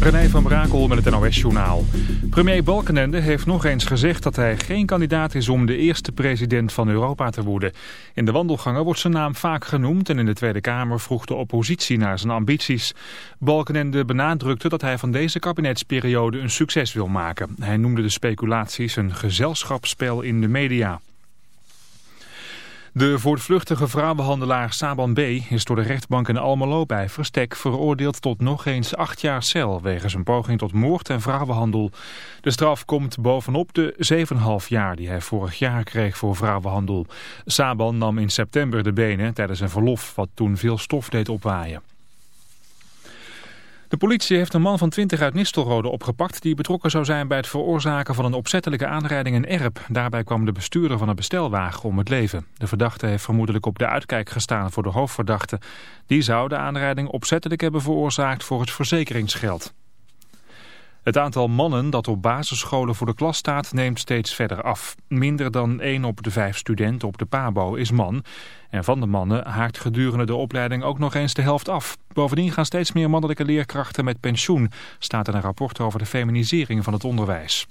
René van Brakel met het NOS-journaal. Premier Balkenende heeft nog eens gezegd dat hij geen kandidaat is om de eerste president van Europa te worden. In de wandelgangen wordt zijn naam vaak genoemd en in de Tweede Kamer vroeg de oppositie naar zijn ambities. Balkenende benadrukte dat hij van deze kabinetsperiode een succes wil maken. Hij noemde de speculaties een gezelschapsspel in de media. De voortvluchtige vrouwenhandelaar Saban B. is door de rechtbank in Almelo bij Verstek veroordeeld tot nog eens acht jaar cel wegens een poging tot moord en vrouwenhandel. De straf komt bovenop de 7,5 jaar die hij vorig jaar kreeg voor vrouwenhandel. Saban nam in september de benen tijdens een verlof wat toen veel stof deed opwaaien. De politie heeft een man van 20 uit Nistelrode opgepakt... die betrokken zou zijn bij het veroorzaken van een opzettelijke aanrijding in Erp. Daarbij kwam de bestuurder van een bestelwagen om het leven. De verdachte heeft vermoedelijk op de uitkijk gestaan voor de hoofdverdachte. Die zou de aanrijding opzettelijk hebben veroorzaakt voor het verzekeringsgeld. Het aantal mannen dat op basisscholen voor de klas staat neemt steeds verder af. Minder dan 1 op de 5 studenten op de PABO is man. En van de mannen haakt gedurende de opleiding ook nog eens de helft af. Bovendien gaan steeds meer mannelijke leerkrachten met pensioen, staat in een rapport over de feminisering van het onderwijs.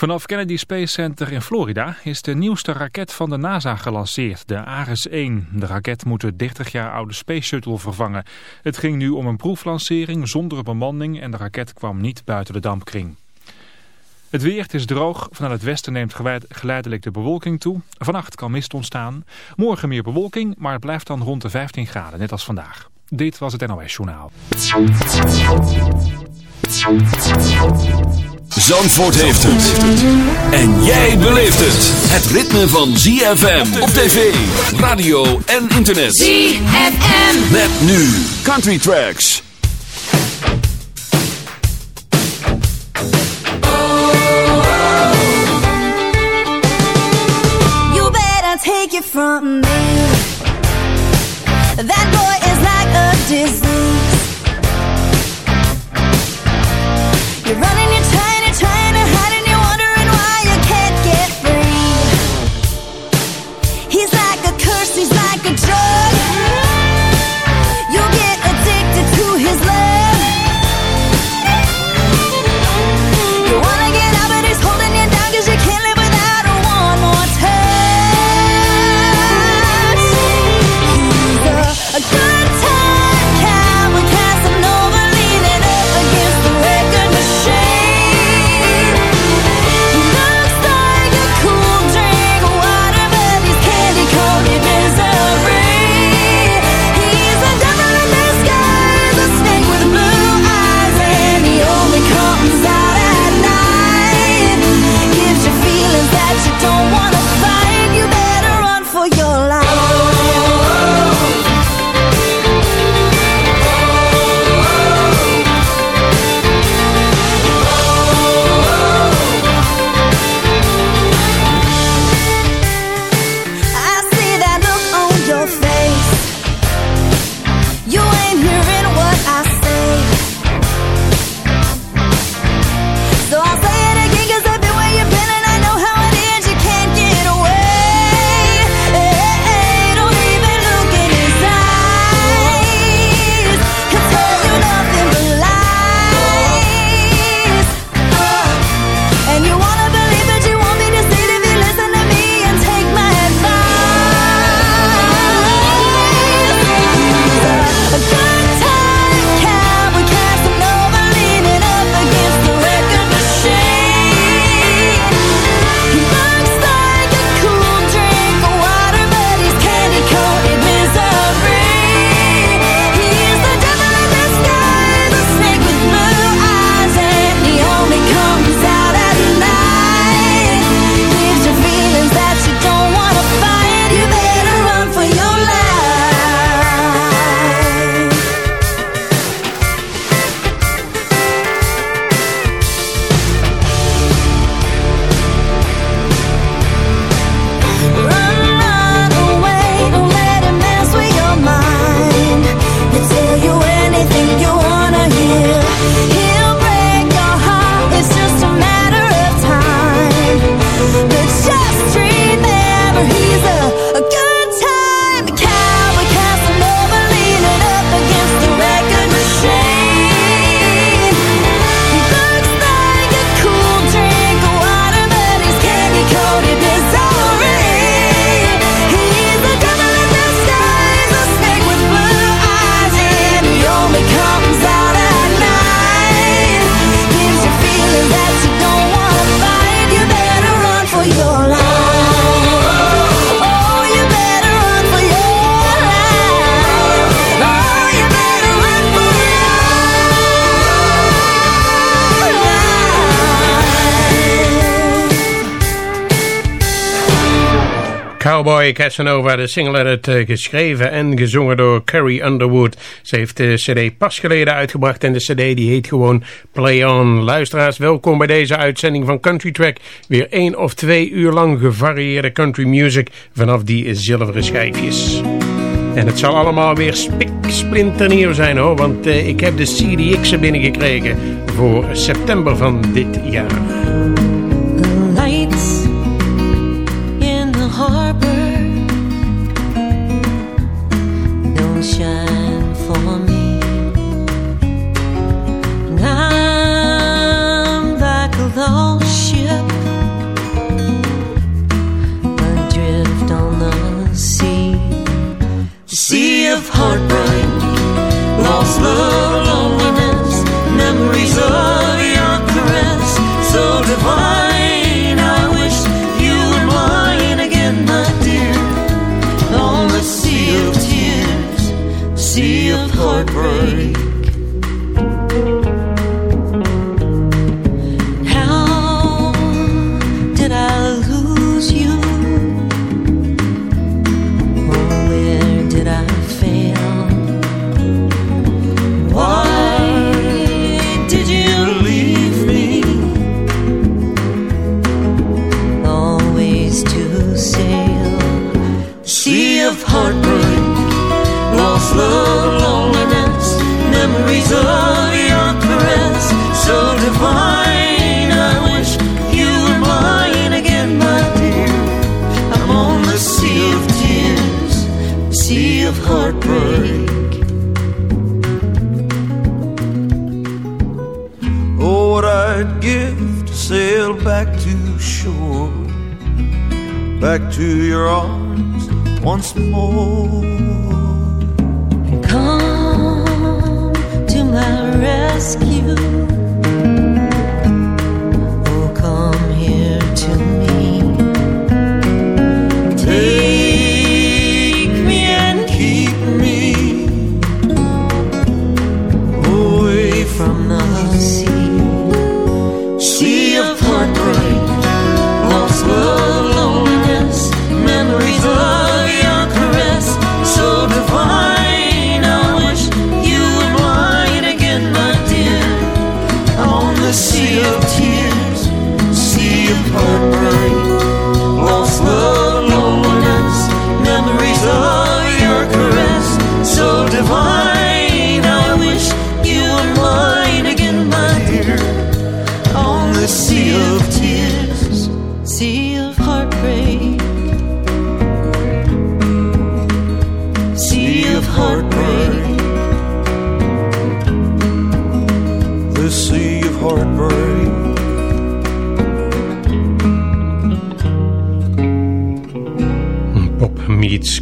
Vanaf Kennedy Space Center in Florida is de nieuwste raket van de NASA gelanceerd, de Ares-1. De raket moet de 30 jaar oude Space Shuttle vervangen. Het ging nu om een proeflancering zonder bemanning en de raket kwam niet buiten de dampkring. Het weer, is droog. Vanuit het westen neemt geleidelijk de bewolking toe. Vannacht kan mist ontstaan. Morgen meer bewolking, maar het blijft dan rond de 15 graden, net als vandaag. Dit was het NOS Journaal. Zandvoort heeft het. En jij beleeft het. Het ritme van ZFM op tv, radio en internet. ZFM. Met nu Country Tracks. You better take it from me. That boy is like a disease. You're running, you're Cowboy Casanova, de single werd uh, geschreven en gezongen door Carrie Underwood. Ze heeft de cd pas geleden uitgebracht en de cd die heet gewoon Play On. Luisteraars, welkom bij deze uitzending van Country Track. Weer één of twee uur lang gevarieerde country music vanaf die zilveren schijfjes. En het zal allemaal weer spiksplinternieuw zijn hoor, want uh, ik heb de CDX er binnengekregen voor september van dit jaar. To your arms once more. Come to my rescue.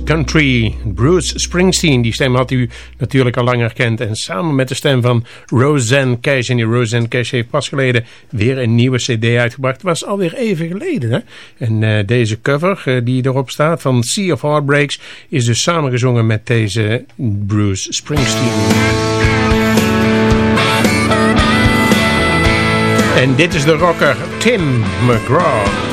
Country. Bruce Springsteen, die stem had u natuurlijk al langer gekend. En samen met de stem van Roseanne Cash. En die Roseanne Cash heeft pas geleden weer een nieuwe cd uitgebracht. was alweer even geleden. Hè? En uh, deze cover uh, die erop staat van Sea of Heartbreaks... is dus samengezongen met deze Bruce Springsteen. En dit is de rocker Tim McGraw.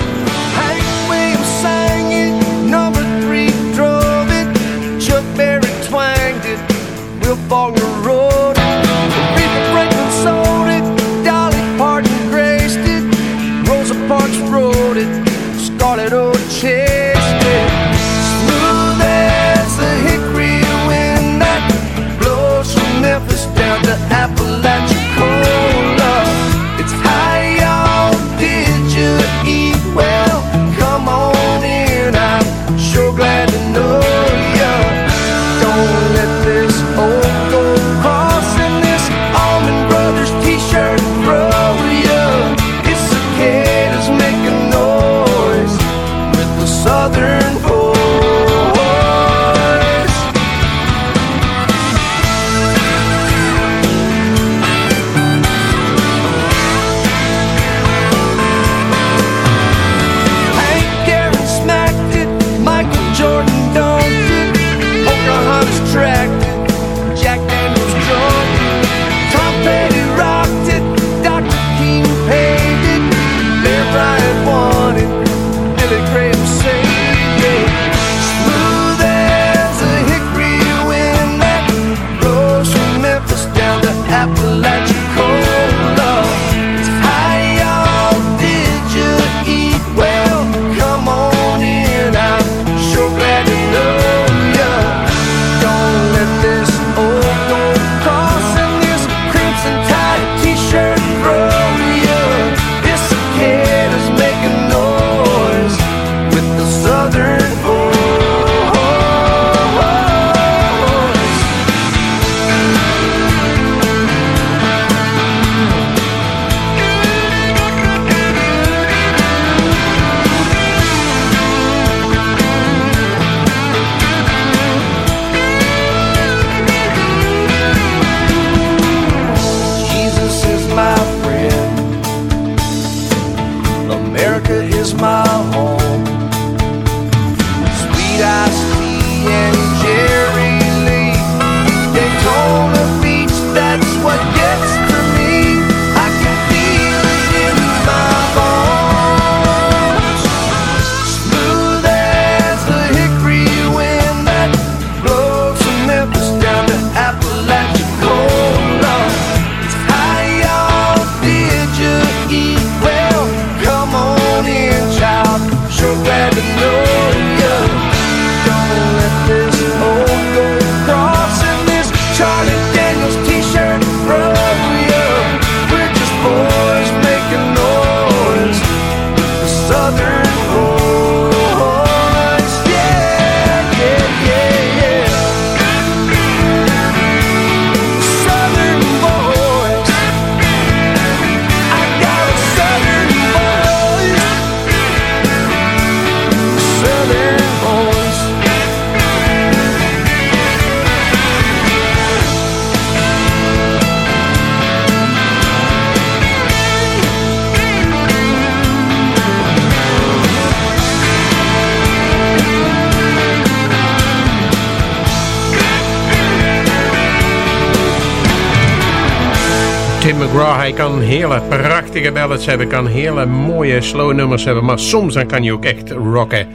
Tim McGraw, hij kan hele prachtige ballads hebben, kan hele mooie slow nummers hebben, maar soms dan kan hij ook echt rocken.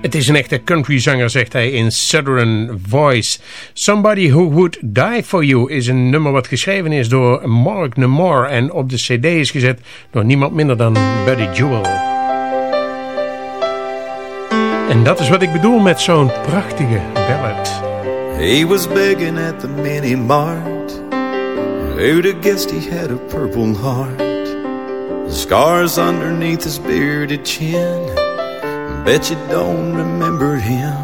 Het is een echte countryzanger, zegt hij in Southern Voice. Somebody Who Would Die For You is een nummer wat geschreven is door Mark Nemore en op de cd is gezet door niemand minder dan Buddy Jewell. En dat is wat ik bedoel met zo'n prachtige ballad. He was begging at the mini mart. Who'd have guessed he had a purple heart? The Scars underneath his bearded chin. Bet you don't remember him.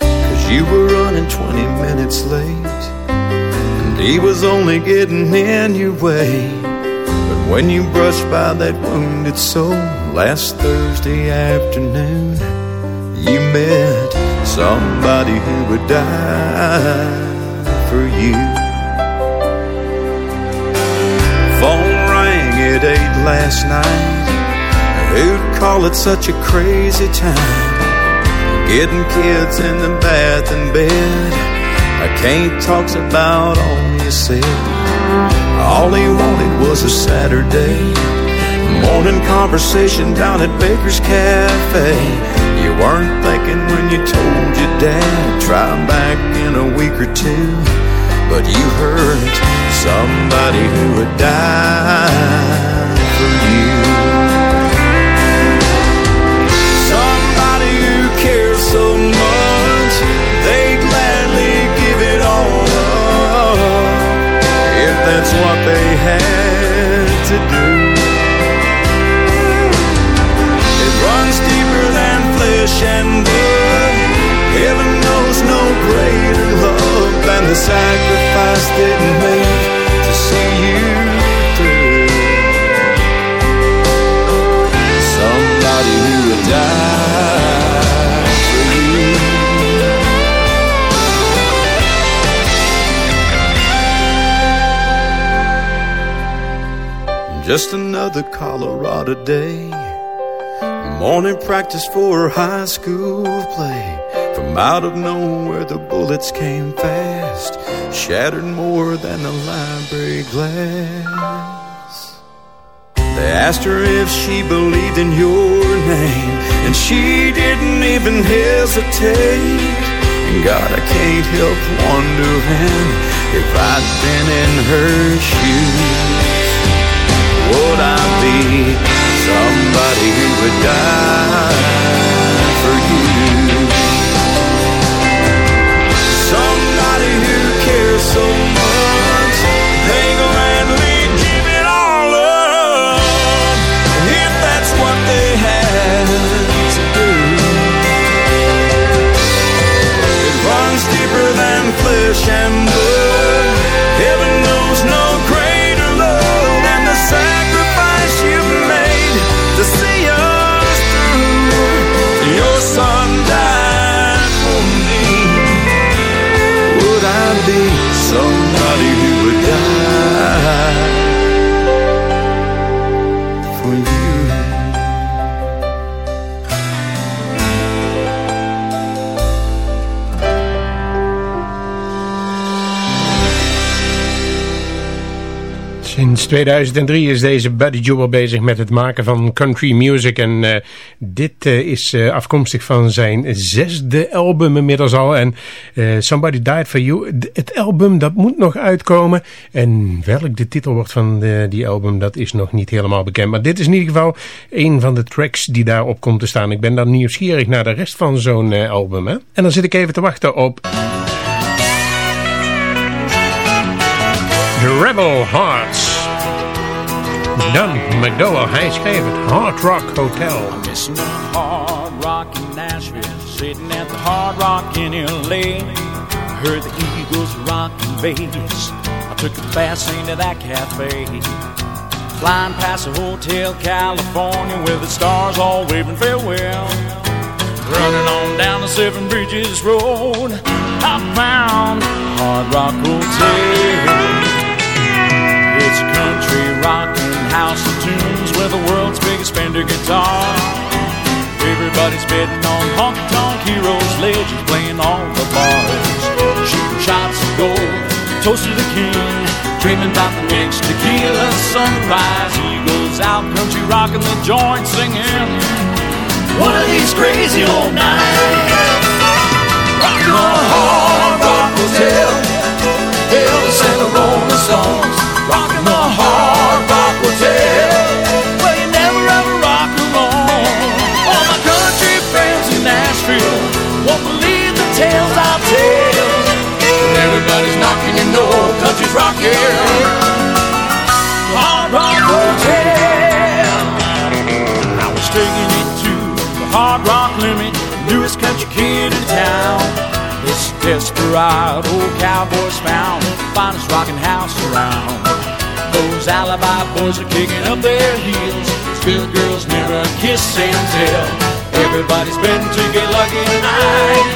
Cause you were running 20 minutes late. And he was only getting in your way. But when you brushed by that wounded soul last Thursday afternoon, you met somebody who would die for you. At eight last night. Who'd call it such a crazy time? Getting kids in the bath and bed. I can't talks about all you said. All he wanted was a Saturday morning conversation down at Baker's Cafe. You weren't thinking when you told your dad, try back in a week or two. But you heard somebody who would die for you. Somebody who cares so much, they gladly give it all up if that's what they had Just another Colorado day. Morning practice for high school play. From out of nowhere, the bullets came fast, shattered more than the library glass. They asked her if she believed in your name, and she didn't even hesitate. And God, I can't help wondering if I'd been in her shoes. Would I be somebody who would die for you? Somebody who cares so much, they gladly give it all up if that's what they had to do. It runs deeper than flesh and blood. Sinds 2003 is deze Buddy Jewel bezig met het maken van country music. En uh, dit uh, is uh, afkomstig van zijn zesde album inmiddels al. En Somebody Died For You. Het album dat moet nog uitkomen. En welk de titel wordt van die album dat is nog niet helemaal bekend. Maar dit is in ieder geval een van de tracks die daarop komt te staan. Ik ben dan nieuwsgierig naar de rest van zo'n album. Hè? En dan zit ik even te wachten op... Rebel Hearts. Don McDowell, hij schreef het Hard Rock Hotel. I'm missing Hard Rock in Nashville, sitting at the Hard Rock in L.A. Heard the Eagles rocking bass. I took the fast lane to that cafe. Flying past the Hotel California with the stars all waving farewell. Running on down the Seven Bridges Road, I found Hard Rock Hotel. It's country rocking house of tunes with the world's biggest Fender guitar. Everybody's betting on honky tonk heroes, legends playing all the bars. Shooting shots of gold, toast to the king, dreaming about the next tequila sunrise. Eagles out, country rocking the joint, singing. One of these crazy old nights. Rockin' on a hard rock hotel. Elvis and Stones. Rockin' the hard rock hotel. Well, you never ever rock alone. All my country friends in Nashville won't believe the tales I'll tell. When everybody's knocking, you know country's rockin'. Hard rock hotel. I was taking it to the hard rock limit, newest country kid in town. This desperado cowboy's found the finest rockin' house around. Those alibi boys are kicking up their heels. Good girls never kiss and tell. Everybody's betting to get lucky tonight.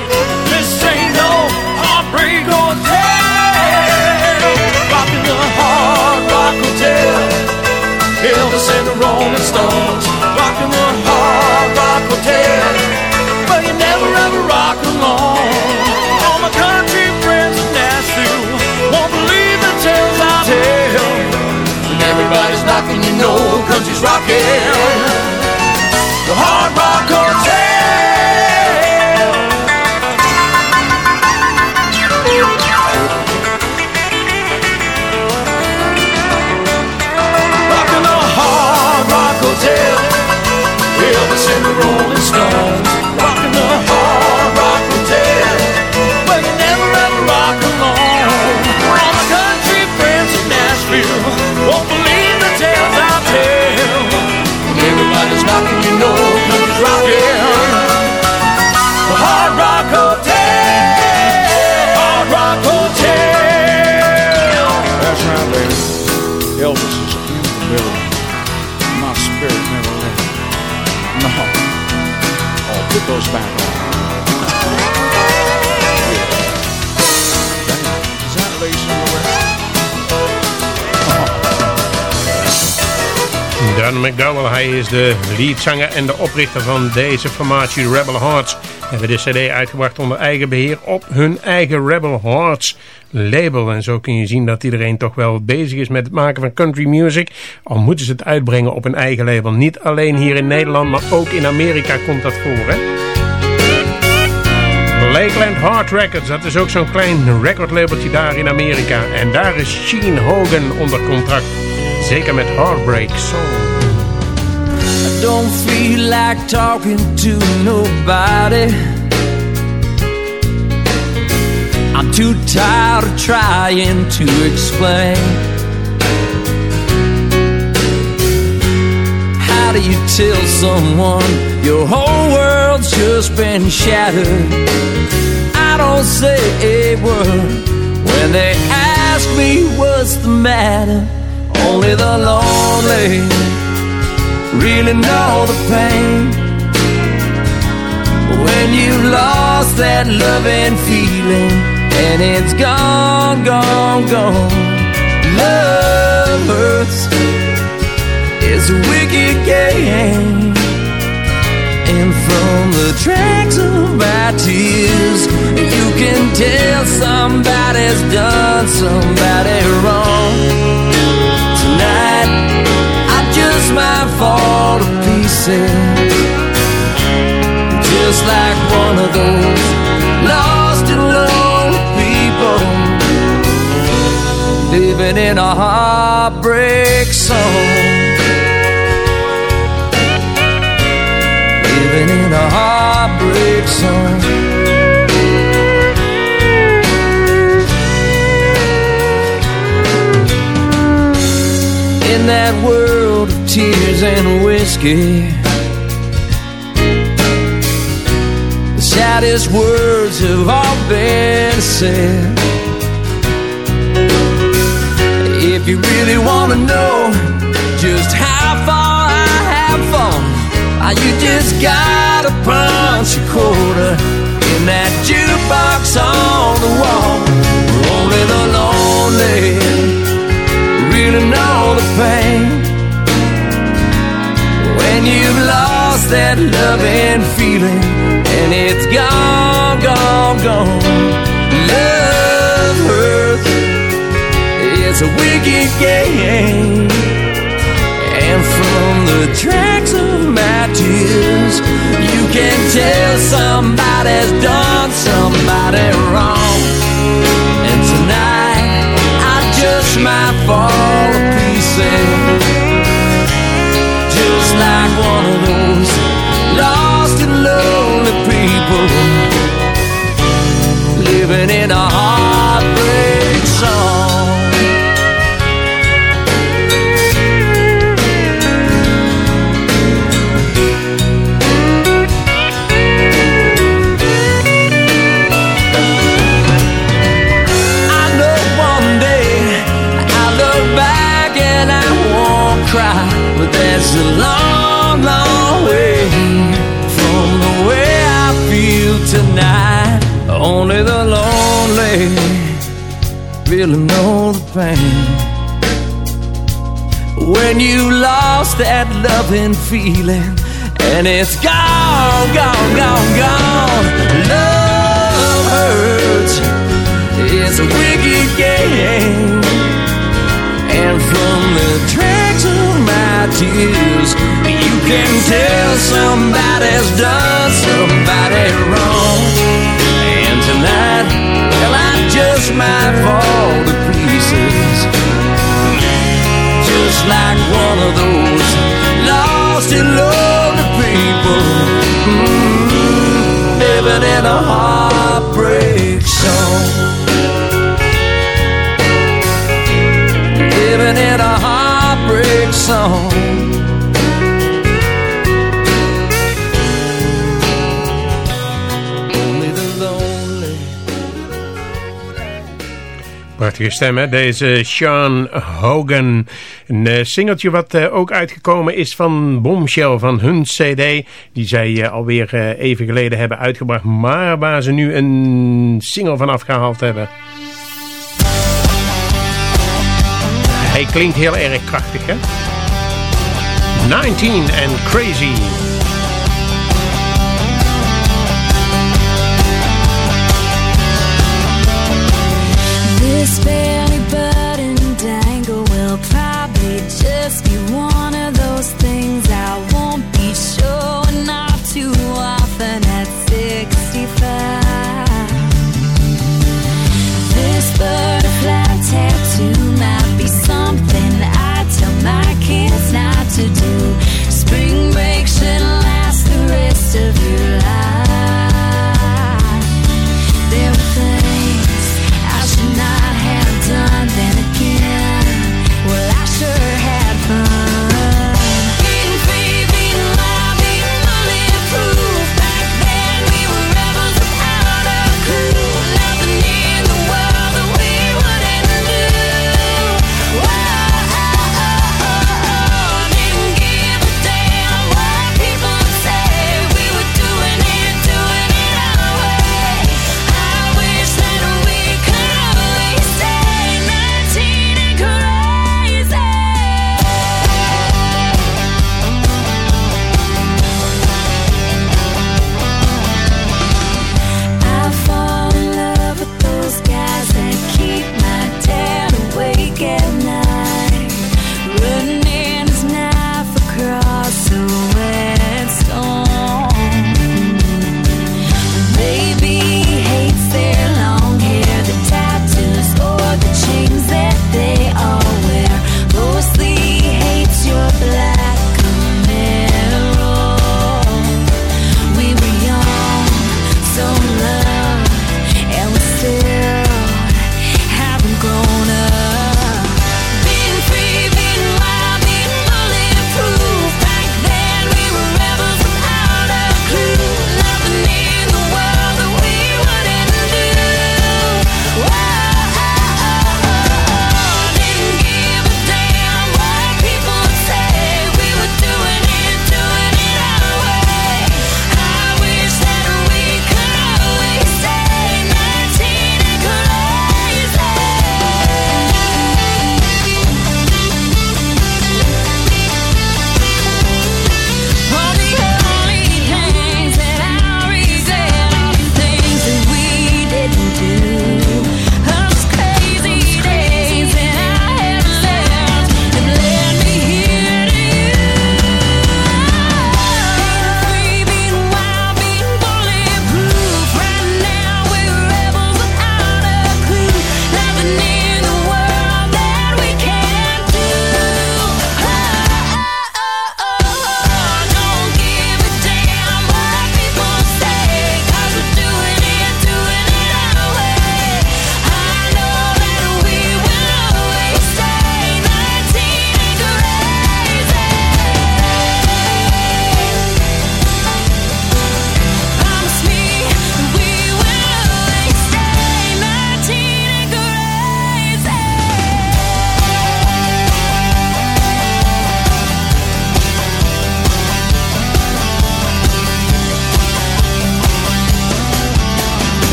This ain't no heartbreak hotel. Rockin' the hard rock hotel. Elvis and the Rolling Stones. Rockin' the hard rock hotel. Know country's rockin'. The Hard Rock Hotel. Rockin' the Hard Rock Hotel. Elvis and the Rolling McDowell, hij is de leadzanger en de oprichter van deze formatie Rebel Hearts. Hebben de cd uitgebracht onder eigen beheer op hun eigen Rebel Hearts label. En zo kun je zien dat iedereen toch wel bezig is met het maken van country music. Al moeten ze het uitbrengen op een eigen label. Niet alleen hier in Nederland, maar ook in Amerika komt dat voor. Hè? Lakeland Hard Records, dat is ook zo'n klein recordlabeltje daar in Amerika. En daar is Sheen Hogan onder contract. Zeker met Heartbreak Song. Don't feel like talking to nobody. I'm too tired of trying to explain. How do you tell someone your whole world's just been shattered? I don't say a word when they ask me what's the matter. Only the lonely really know the pain when you've lost that loving feeling and it's gone, gone, gone. Love hurts. It's a wicked game. And from the tracks of my tears, you can tell somebody's done somebody wrong pieces. Just like one of those lost and lonely people living in a heartbreak song. Living in a heartbreak song. In that world of tears and whiskey, the saddest words have all been said. If you really want to know just how far I have fallen, ah, you just gotta punch a quarter in that jukebox on the wall. Only the lonely really know the pain when you've lost that loving feeling and it's gone, gone, gone. Love hurts, it's a wicked game. And from the tracks of my tears, you can tell somebody's done somebody wrong. And tonight, I just might fall to pieces. One of those lost and lonely people living in a heartbreak song. I know one day I'll tonight. Only the lonely really know the pain. When you lost that loving feeling and it's gone, gone, gone, gone. Love hurts. It's a wicked game. And from the tracks of my tears, you can tell somebody's done somebody wrong. And tonight, well, I just might fall to pieces. Just like one of those lost and lonely people. Mm, living in a heartbreak song. living in a heartbreak song. Prachtige stem, hè? Deze Sean Hogan. Een eh, singeltje wat eh, ook uitgekomen is van Bombshell, van hun cd. Die zij eh, alweer even geleden hebben uitgebracht. Maar waar ze nu een single van afgehaald hebben. Hij klinkt heel erg krachtig, hè? 19 and Crazy.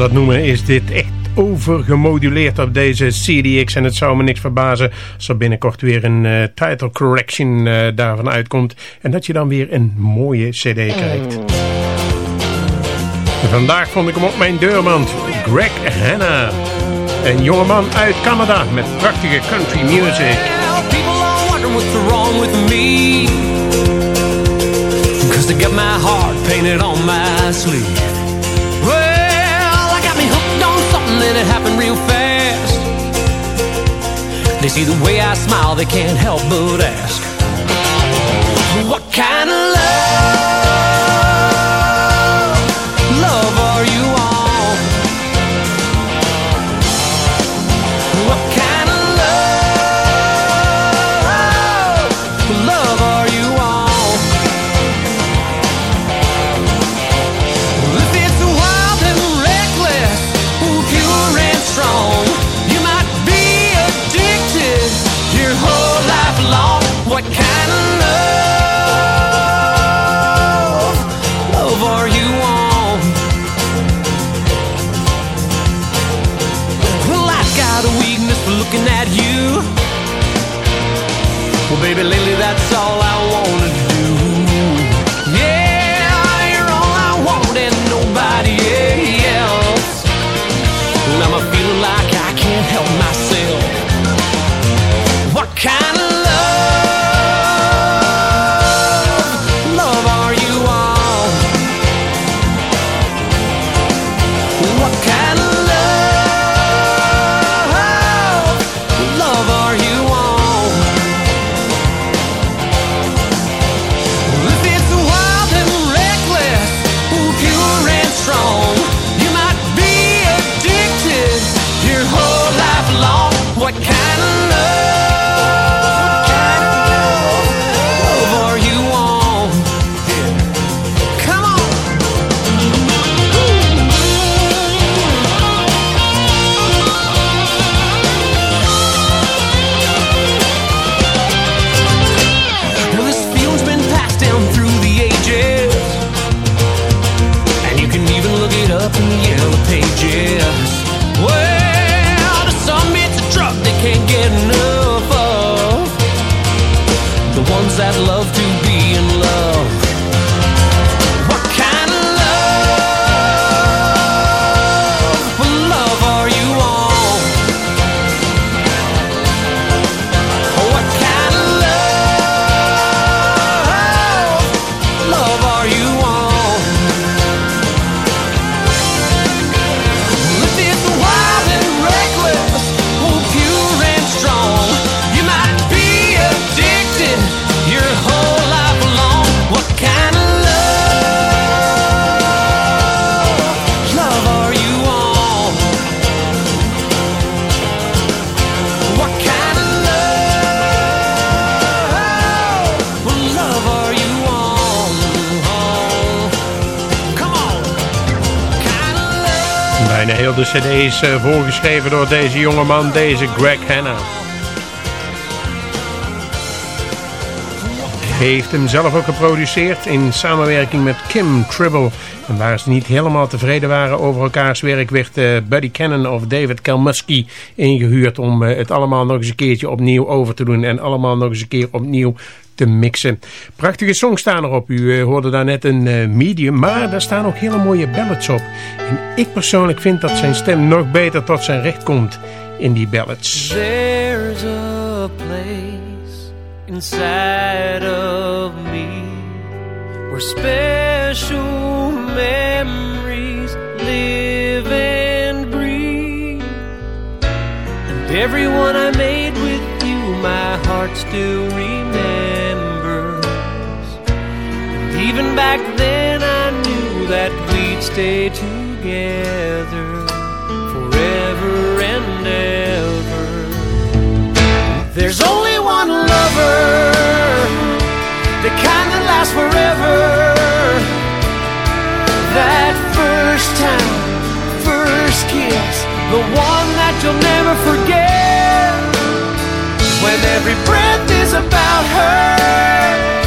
Dat noemen, is dit echt overgemoduleerd op deze CDX. En het zou me niks verbazen als er binnenkort weer een uh, title correction uh, daarvan uitkomt. En dat je dan weer een mooie CD krijgt. vandaag vond ik hem op mijn deurmand. Greg Hanna. Een jongeman uit Canada met prachtige country music. People are wondering what's wrong with me. Cause I got my heart painted on. They see the way I smile, they can't help but ask, What kind of love, love are you on? What Bijna heel de cd is eh, voorgeschreven door deze jongeman, deze Greg Hanna. Heeft hem zelf ook geproduceerd in samenwerking met Kim Tribble. En waar ze niet helemaal tevreden waren over elkaars werk... werd eh, Buddy Cannon of David Kalmusky ingehuurd... om eh, het allemaal nog eens een keertje opnieuw over te doen... en allemaal nog eens een keer opnieuw te mixen. Prachtige songs staan erop. U eh, hoorde daar net een medium, maar daar staan ook hele mooie ballads op. En ik persoonlijk vind dat zijn stem nog beter tot zijn recht komt in die ballads. There's a place inside of me where special memories live and breathe. And everyone I made with you, my heart still remembers. And even back then, I knew that we'd stay together forever and ever. There's only one lover, the kind that lasts forever. First time, first kiss, the one that you'll never forget. When every breath is about her,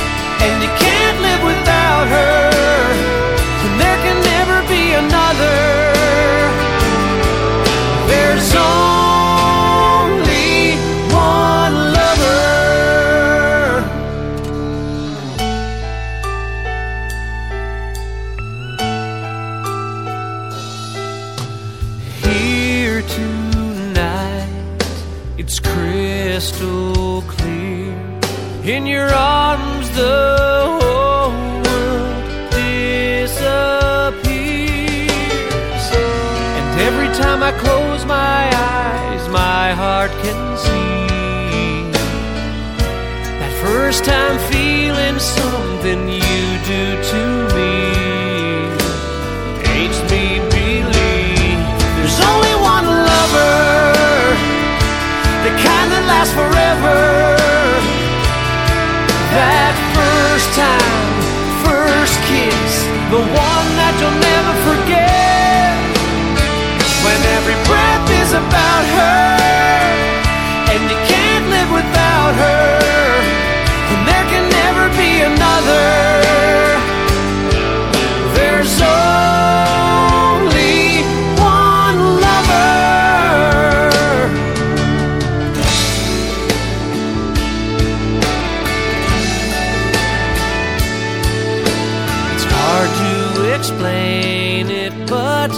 but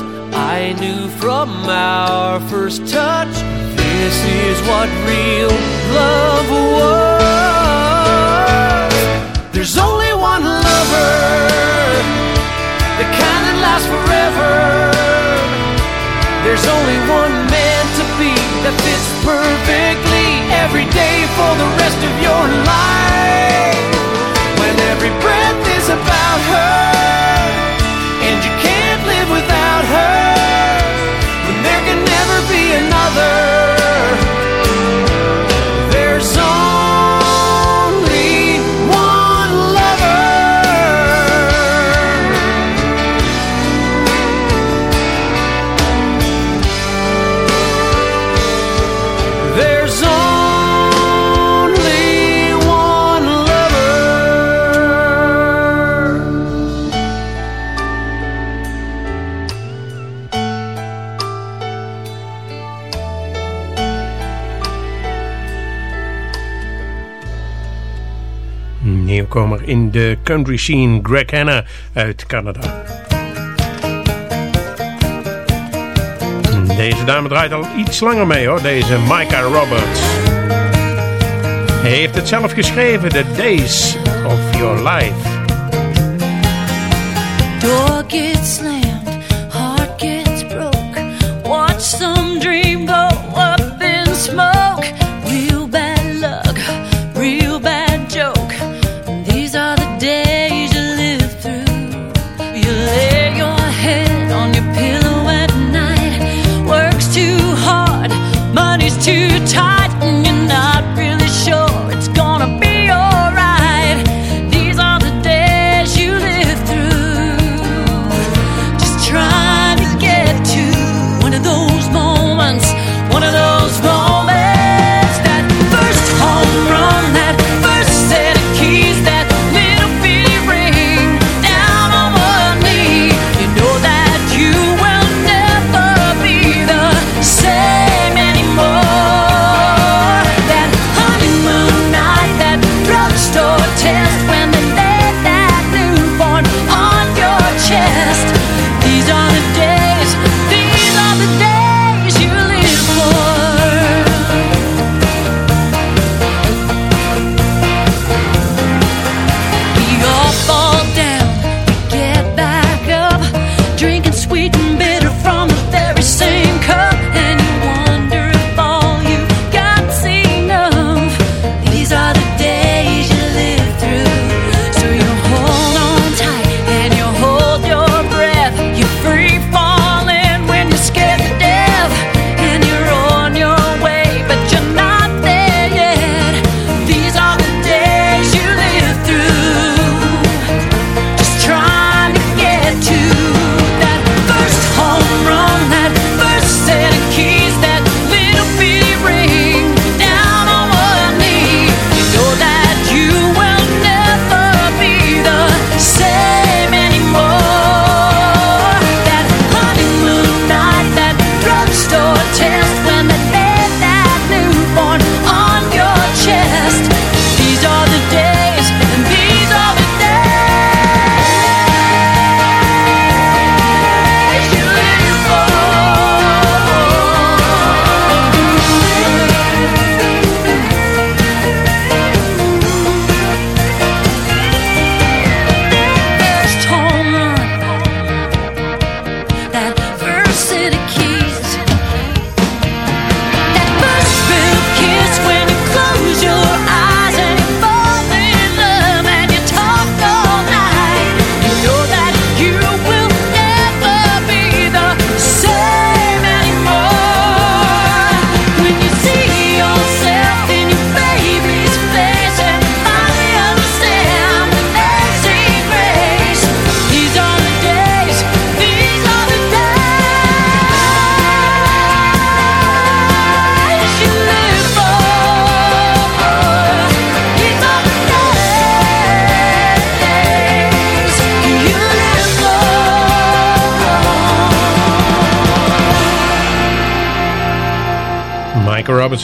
I knew from our first touch this is what real love was. There's only one lover, the kind that lasts forever. There's only one man to be that fits perfectly every day for the rest of your life. When every breath is about her, live without her, Nieuwkomer in de country scene, Greg Hanna uit Canada. Deze dame draait al iets langer mee hoor, deze Micah Roberts. Hij heeft het zelf geschreven, The Days of Your Life.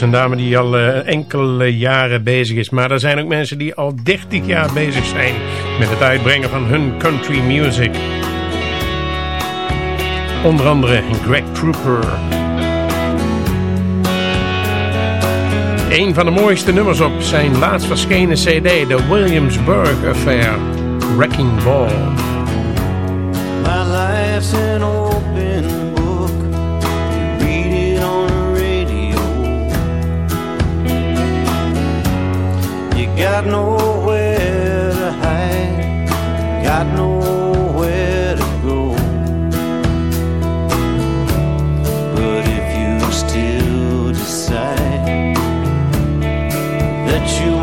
een dame die al eh, enkele jaren bezig is. Maar er zijn ook mensen die al 30 jaar bezig zijn met het uitbrengen van hun country music. Onder andere Greg Trooper. Een van de mooiste nummers op zijn laatst verschenen cd, The Williamsburg Affair, Wrecking Ball. got nowhere to hide, got nowhere to go. But if you still decide that you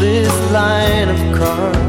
this line of cars.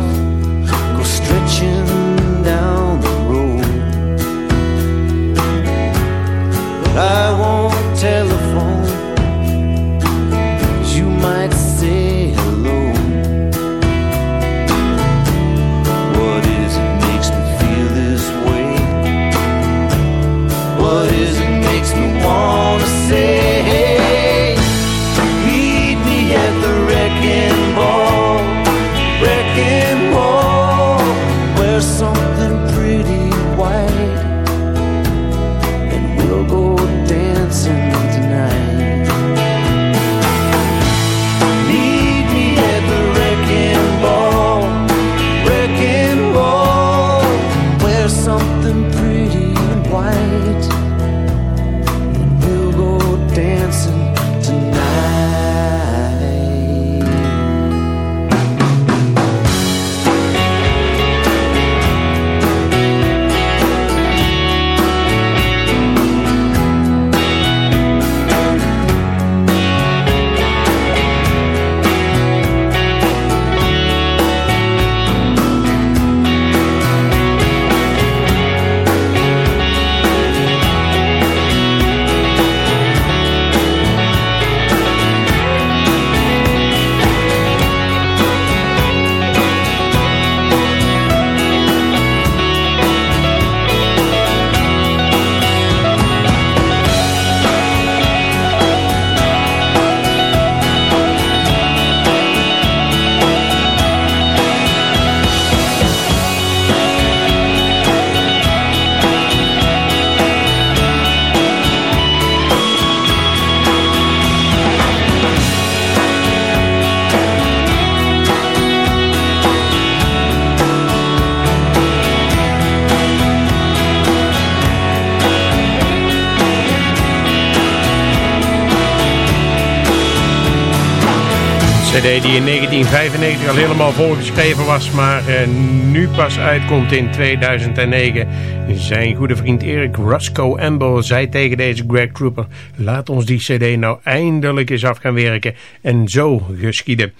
CD die in 1995 al helemaal volgeschreven was, maar uh, nu pas uitkomt in 2009. Zijn goede vriend Erik Roscoe Amble zei tegen deze Greg Trooper... laat ons die CD nou eindelijk eens af gaan werken. En zo geschieden.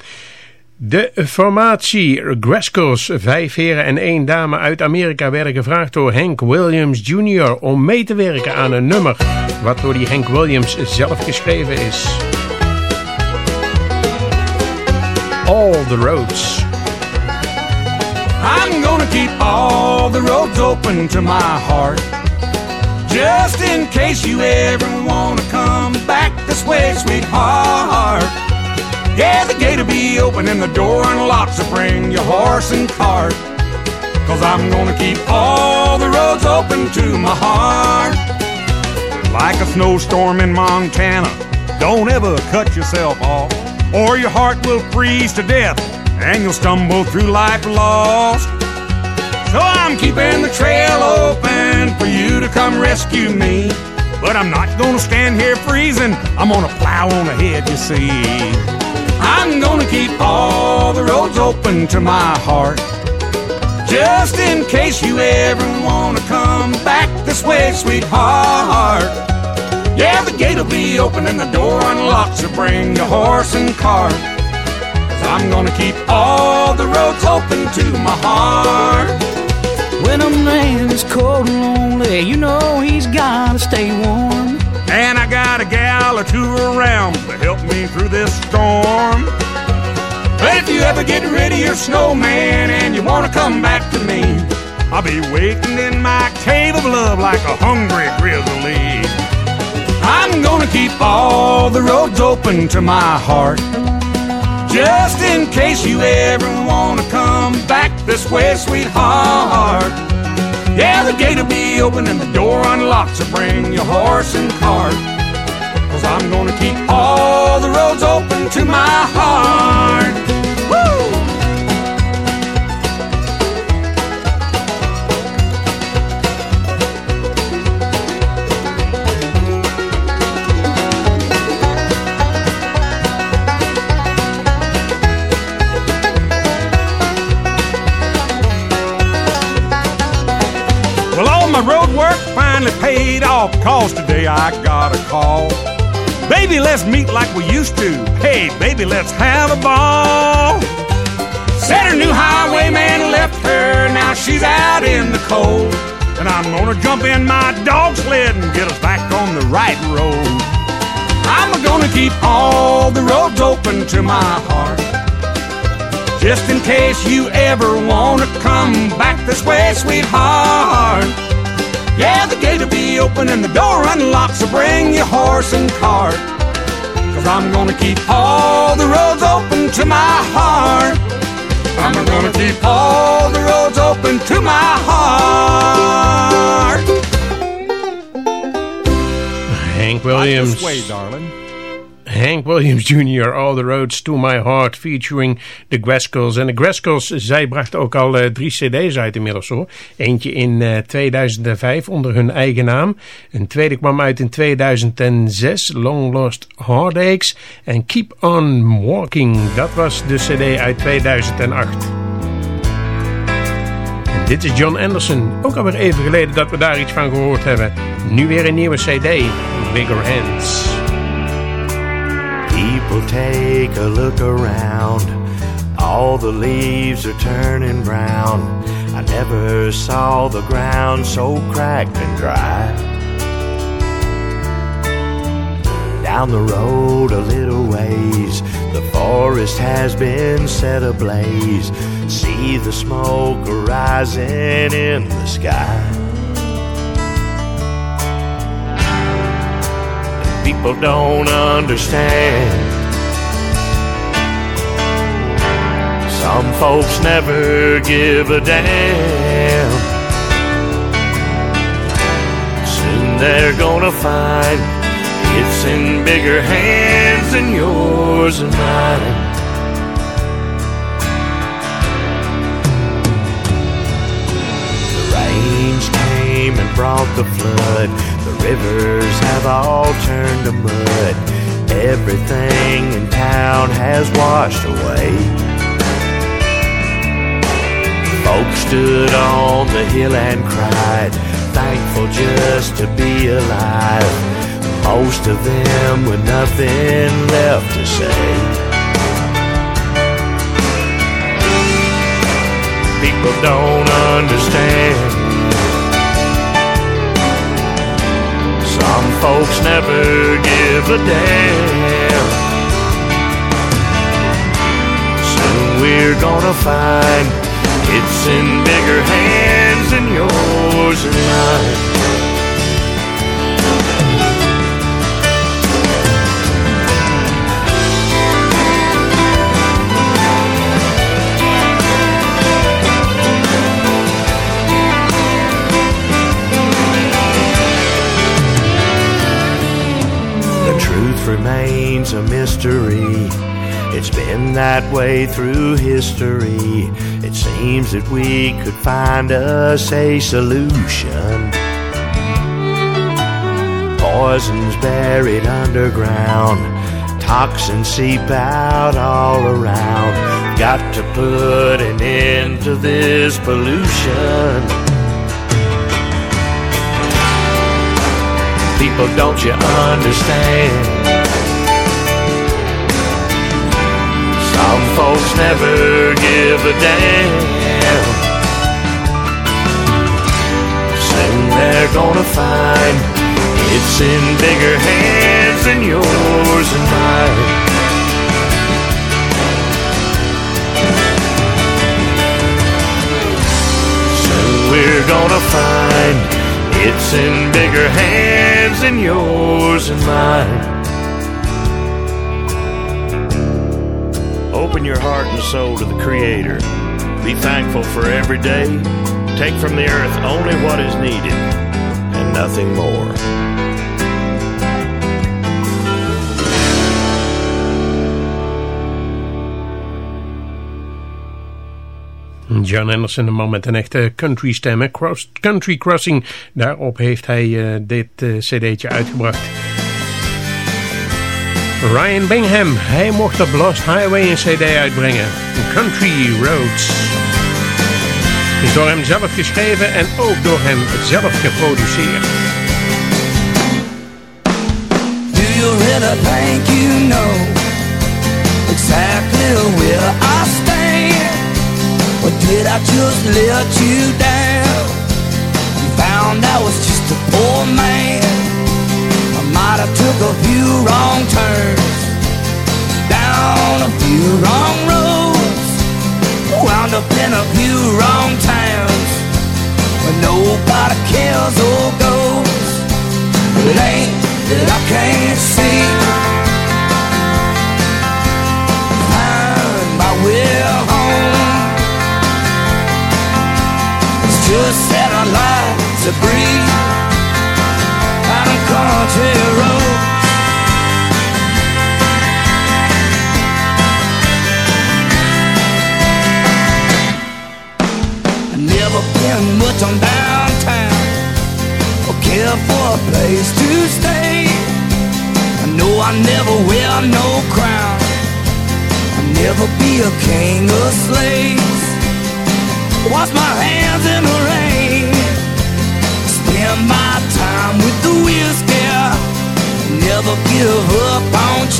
De formatie Grascals, vijf heren en één dame uit Amerika... werden gevraagd door Hank Williams Jr. om mee te werken aan een nummer... wat door die Hank Williams zelf geschreven is. All the roads. I'm gonna keep all the roads open to my heart. Just in case you ever wanna come back this way, sweetheart. Yeah, the gate'll be open and the door unlocked, so bring your horse and cart. Cause I'm gonna keep all the roads open to my heart. Like a snowstorm in Montana, don't ever cut yourself off or your heart will freeze to death and you'll stumble through life lost. So I'm keeping the trail open for you to come rescue me. But I'm not gonna stand here freezing, I'm gonna plow on ahead, you see. I'm gonna keep all the roads open to my heart. Just in case you ever wanna come back this way, sweetheart. Yeah, the gate'll be open and the door unlocked, so bring your horse and cart. Cause I'm gonna keep all the roads open to my heart. When a man's cold and lonely, you know he's gotta stay warm. And I got a gal or two around to help me through this storm. But if you ever get rid of your snowman and you wanna come back to me, I'll be waiting in my cave of love like a hungry grizzly. I'm gonna keep all the roads open to my heart. Just in case you ever wanna come back this way, sweetheart. Yeah, the gate'll be open and the door unlocked, so bring your horse and cart. Cause I'm gonna keep all the roads open to my heart. Finally paid off, cause today I got a call. Baby, let's meet like we used to. Hey, baby, let's have a ball. Said her new highwayman left her, now she's out in the cold. And I'm gonna jump in my dog sled and get us back on the right road. I'm gonna keep all the roads open to my heart. Just in case you ever wanna come back this way, sweetheart. Yeah, the gate'll be open and the door unlocked, so bring your horse and cart. Cause I'm gonna keep all the roads open to my heart. I'm gonna keep all the roads open to my heart. Hank Williams. This way, darling. Hank Williams Jr., All the Roads to My Heart, featuring The Grascals. En de Grascals, zij brachten ook al uh, drie cd's uit inmiddels hoor. Eentje in uh, eh, 2005 onder hun eigen naam. Een tweede kwam uit in 2006, Long Lost Heartaches. En Keep On Walking, dat was de cd uit 2008. En dit is John Anderson. Ook alweer even geleden dat we daar iets van gehoord hebben. Nu weer een nieuwe cd, Bigger Hands. People take a look around. All the leaves are turning brown. I never saw the ground so cracked and dry. Down the road a little ways, the forest has been set ablaze. See the smoke rising in the sky. People don't understand. Some folks never give a damn. Soon they're gonna find it's in bigger hands than yours and mine. The rains came and brought the flood rivers have all turned to mud. everything in town has washed away. Folks stood on the hill and cried, thankful just to be alive. Most of them with nothing left to say. People don't understand. Folks never give a damn. Soon we're gonna find it's in bigger hands than yours and mine. Truth remains a mystery. It's been that way through history. It seems that we could find us a solution. Poisons buried underground, toxins seep out all around. Got to put an end to this pollution. People, don't you understand? Some folks never give a damn. Soon they're gonna find it's in bigger hands than yours and mine. Soon we're gonna find it's in bigger hands than yours and mine. Open your heart and soul to the Creator. Be thankful for every day. Take from the earth only what is needed and nothing more. John Anderson, een man met een echte country stem. Cross, country Crossing, daarop heeft hij uh, dit uh, cd'tje uitgebracht. Ryan Bingham, hij mocht op Lost Highway een cd uitbrengen. Country Roads. Is door hem zelf geschreven en ook door hem zelf geproduceerd. Do you really think you know exactly where I stand? Or did I just let you down? You found I was just a poor man. I might have took a few wrong turns, down a few wrong roads, wound up in a few wrong towns, where nobody cares or goes. It ain't that I can't see. Find my way home. It's just that I like to breathe much on downtown or care for a place to stay. I know I never wear no crown. I'll never be a king of slaves. Wash my hands in the rain. Spend my time with the whiskey. Never give up on